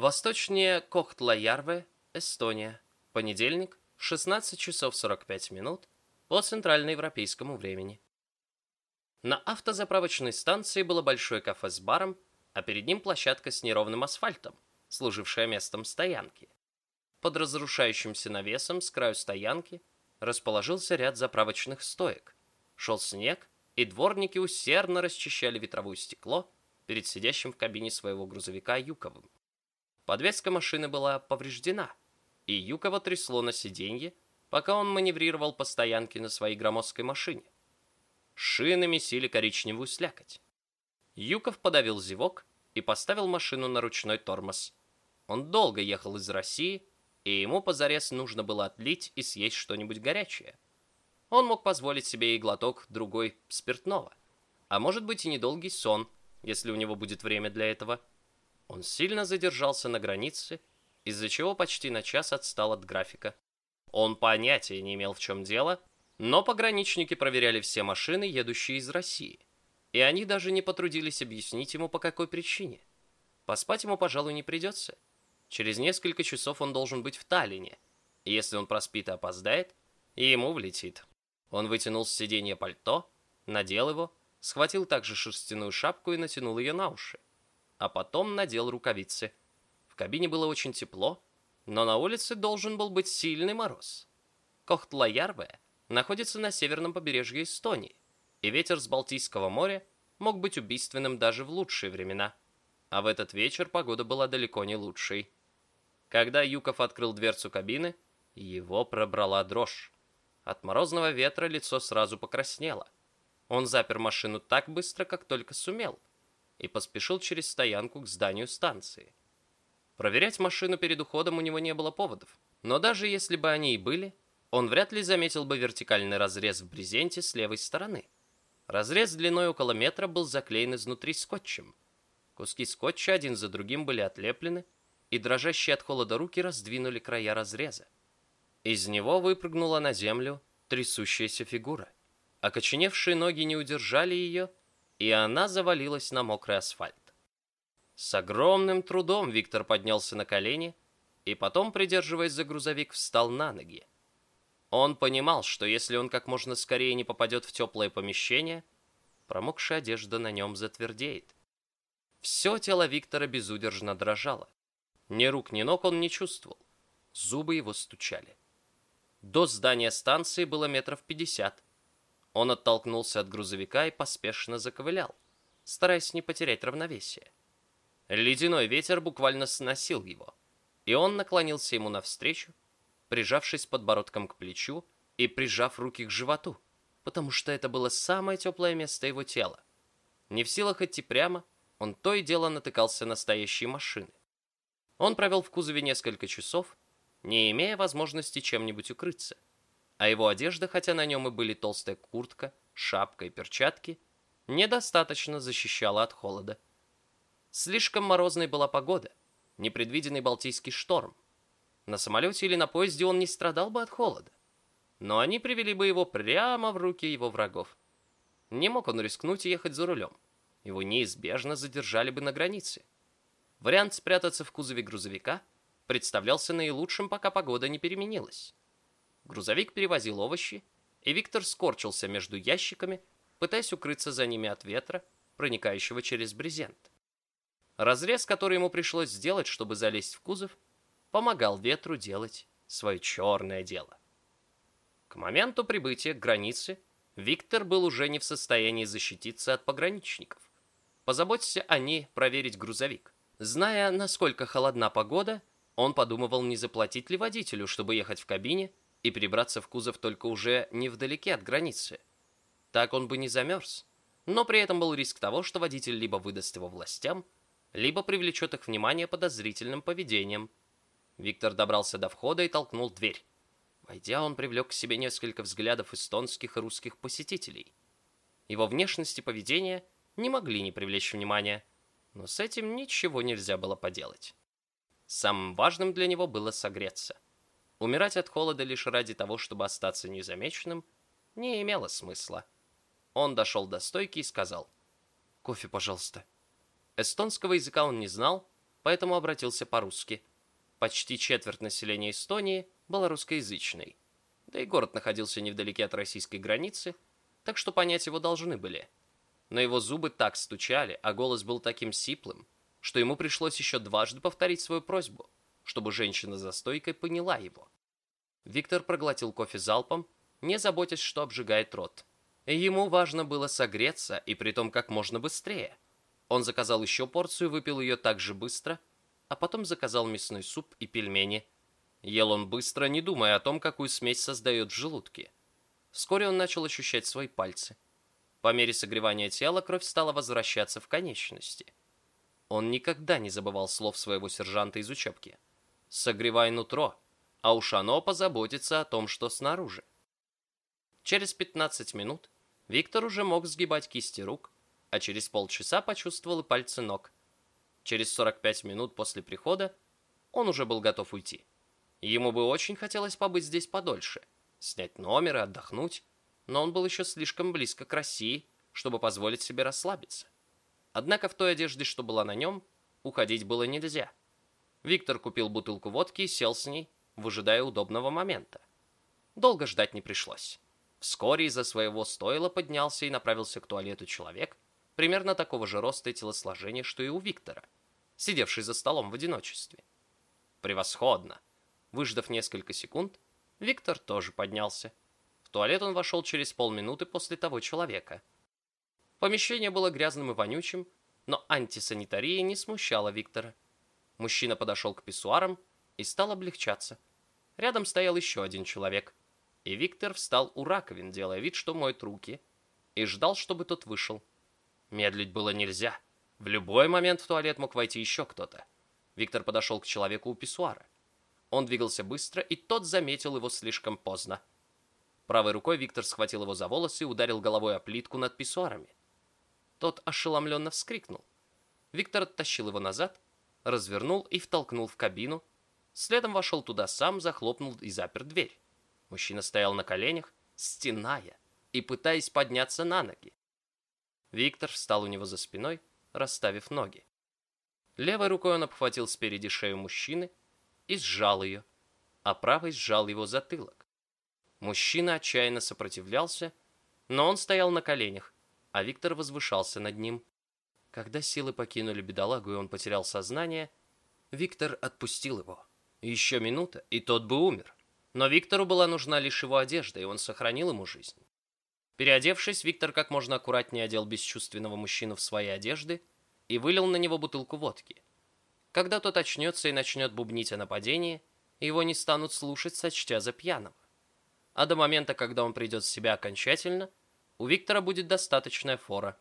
Восточнее Кохтла-Ярве, Эстония. Понедельник, 16 часов 45 минут по центральноевропейскому времени. На автозаправочной станции было большое кафе с баром, а перед ним площадка с неровным асфальтом, служившая местом стоянки. Под разрушающимся навесом с краю стоянки расположился ряд заправочных стоек. Шел снег, и дворники усердно расчищали ветровое стекло перед сидящим в кабине своего грузовика Юковым. Подвеска машины была повреждена, и Юкова трясло на сиденье, пока он маневрировал по стоянке на своей громоздкой машине. Шины месили коричневую слякоть. Юков подавил зевок и поставил машину на ручной тормоз. Он долго ехал из России, и ему позарез нужно было отлить и съесть что-нибудь горячее. Он мог позволить себе и глоток другой спиртного, а может быть и недолгий сон, если у него будет время для этого. Он сильно задержался на границе, из-за чего почти на час отстал от графика. Он понятия не имел, в чем дело, но пограничники проверяли все машины, едущие из России, и они даже не потрудились объяснить ему, по какой причине. Поспать ему, пожалуй, не придется. Через несколько часов он должен быть в Таллине, и если он проспит и опоздает, ему влетит. Он вытянул с сиденья пальто, надел его, схватил также шерстяную шапку и натянул ее на уши, а потом надел рукавицы. В кабине было очень тепло, но на улице должен был быть сильный мороз. Кохтла-Ярве находится на северном побережье Эстонии, и ветер с Балтийского моря мог быть убийственным даже в лучшие времена. А в этот вечер погода была далеко не лучшей. Когда Юков открыл дверцу кабины, его пробрала дрожь. От морозного ветра лицо сразу покраснело. Он запер машину так быстро, как только сумел, и поспешил через стоянку к зданию станции. Проверять машину перед уходом у него не было поводов. Но даже если бы они и были, он вряд ли заметил бы вертикальный разрез в брезенте с левой стороны. Разрез длиной около метра был заклеен изнутри скотчем. Куски скотча один за другим были отлеплены, и дрожащие от холода руки раздвинули края разреза. Из него выпрыгнула на землю трясущаяся фигура. Окоченевшие ноги не удержали ее, и она завалилась на мокрый асфальт. С огромным трудом Виктор поднялся на колени и потом, придерживаясь за грузовик, встал на ноги. Он понимал, что если он как можно скорее не попадет в теплое помещение, промокшая одежда на нем затвердеет. Все тело Виктора безудержно дрожало. Ни рук, ни ног он не чувствовал. Зубы его стучали. До здания станции было метров пятьдесят. Он оттолкнулся от грузовика и поспешно заковылял, стараясь не потерять равновесие. Ледяной ветер буквально сносил его, и он наклонился ему навстречу, прижавшись подбородком к плечу и прижав руки к животу, потому что это было самое теплое место его тела. Не в силах идти прямо, он то и дело натыкался на стоящие машины. Он провел в кузове несколько часов, не имея возможности чем-нибудь укрыться, а его одежда, хотя на нем и были толстая куртка, шапка и перчатки, недостаточно защищала от холода. Слишком морозной была погода, непредвиденный Балтийский шторм. На самолете или на поезде он не страдал бы от холода. Но они привели бы его прямо в руки его врагов. Не мог он рискнуть ехать за рулем. Его неизбежно задержали бы на границе. Вариант спрятаться в кузове грузовика представлялся наилучшим, пока погода не переменилась. Грузовик перевозил овощи, и Виктор скорчился между ящиками, пытаясь укрыться за ними от ветра, проникающего через брезент. Разрез, который ему пришлось сделать, чтобы залезть в кузов, помогал ветру делать свое черное дело. К моменту прибытия к границе Виктор был уже не в состоянии защититься от пограничников. Позаботься они проверить грузовик. Зная, насколько холодна погода, он подумывал, не заплатить ли водителю, чтобы ехать в кабине и перебраться в кузов только уже не вдалеке от границы. Так он бы не замерз. Но при этом был риск того, что водитель либо выдаст его властям, либо привлечет их внимание подозрительным поведением. Виктор добрался до входа и толкнул дверь. Войдя, он привлек к себе несколько взглядов эстонских и русских посетителей. Его внешность и поведение не могли не привлечь внимания, но с этим ничего нельзя было поделать. Самым важным для него было согреться. Умирать от холода лишь ради того, чтобы остаться незамеченным, не имело смысла. Он дошел до стойки и сказал «Кофе, пожалуйста». Эстонского языка он не знал, поэтому обратился по-русски. Почти четверть населения Эстонии была русскоязычной. Да и город находился невдалеке от российской границы, так что понять его должны были. Но его зубы так стучали, а голос был таким сиплым, что ему пришлось еще дважды повторить свою просьбу, чтобы женщина за стойкой поняла его. Виктор проглотил кофе залпом, не заботясь, что обжигает рот. Ему важно было согреться, и притом как можно быстрее. Он заказал еще порцию, выпил ее так же быстро, а потом заказал мясной суп и пельмени. Ел он быстро, не думая о том, какую смесь создает в желудке. Вскоре он начал ощущать свои пальцы. По мере согревания тела кровь стала возвращаться в конечности. Он никогда не забывал слов своего сержанта из учебки. «Согревай нутро, а уж оно позаботится о том, что снаружи». Через 15 минут Виктор уже мог сгибать кисти рук, а через полчаса почувствовал и пальцы ног. Через 45 минут после прихода он уже был готов уйти. Ему бы очень хотелось побыть здесь подольше, снять номер и отдохнуть, но он был еще слишком близко к России, чтобы позволить себе расслабиться. Однако в той одежде, что была на нем, уходить было нельзя. Виктор купил бутылку водки и сел с ней, выжидая удобного момента. Долго ждать не пришлось. Вскоре из-за своего стойла поднялся и направился к туалету человек, примерно такого же роста и телосложения, что и у Виктора, сидевший за столом в одиночестве. Превосходно! Выждав несколько секунд, Виктор тоже поднялся. В туалет он вошел через полминуты после того человека. Помещение было грязным и вонючим, но антисанитария не смущала Виктора. Мужчина подошел к писсуарам и стал облегчаться. Рядом стоял еще один человек – и Виктор встал у раковин, делая вид, что моет руки, и ждал, чтобы тот вышел. Медлить было нельзя. В любой момент в туалет мог войти еще кто-то. Виктор подошел к человеку у писсуара. Он двигался быстро, и тот заметил его слишком поздно. Правой рукой Виктор схватил его за волосы и ударил головой о плитку над писсуарами. Тот ошеломленно вскрикнул. Виктор оттащил его назад, развернул и втолкнул в кабину. Следом вошел туда сам, захлопнул и запер дверь. Мужчина стоял на коленях, стеная и пытаясь подняться на ноги. Виктор встал у него за спиной, расставив ноги. Левой рукой он обхватил спереди шею мужчины и сжал ее, а правой сжал его затылок. Мужчина отчаянно сопротивлялся, но он стоял на коленях, а Виктор возвышался над ним. Когда силы покинули бедолагу и он потерял сознание, Виктор отпустил его. Еще минута, и тот бы умер. Но Виктору была нужна лишь его одежда, и он сохранил ему жизнь. Переодевшись, Виктор как можно аккуратнее одел бесчувственного мужчину в свои одежды и вылил на него бутылку водки. Когда тот очнется и начнет бубнить о нападении, его не станут слушать, сочтя за пьяного. А до момента, когда он придет в себя окончательно, у Виктора будет достаточная фора.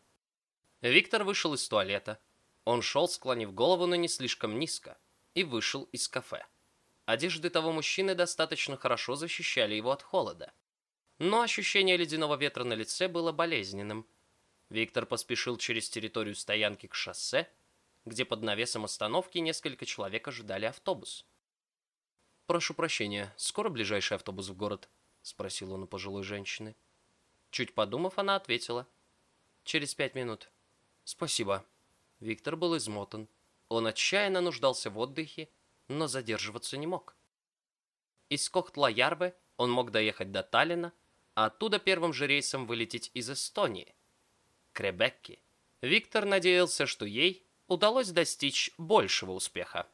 Виктор вышел из туалета. Он шел, склонив голову, но не слишком низко, и вышел из кафе. Одежды того мужчины достаточно хорошо защищали его от холода. Но ощущение ледяного ветра на лице было болезненным. Виктор поспешил через территорию стоянки к шоссе, где под навесом остановки несколько человек ожидали автобус. «Прошу прощения, скоро ближайший автобус в город?» — спросил он у пожилой женщины. Чуть подумав, она ответила. «Через пять минут». «Спасибо». Виктор был измотан. Он отчаянно нуждался в отдыхе но задерживаться не мог. Из Кохтла-Ярбе он мог доехать до Таллина, а оттуда первым же рейсом вылететь из Эстонии. К Ребекке. Виктор надеялся, что ей удалось достичь большего успеха.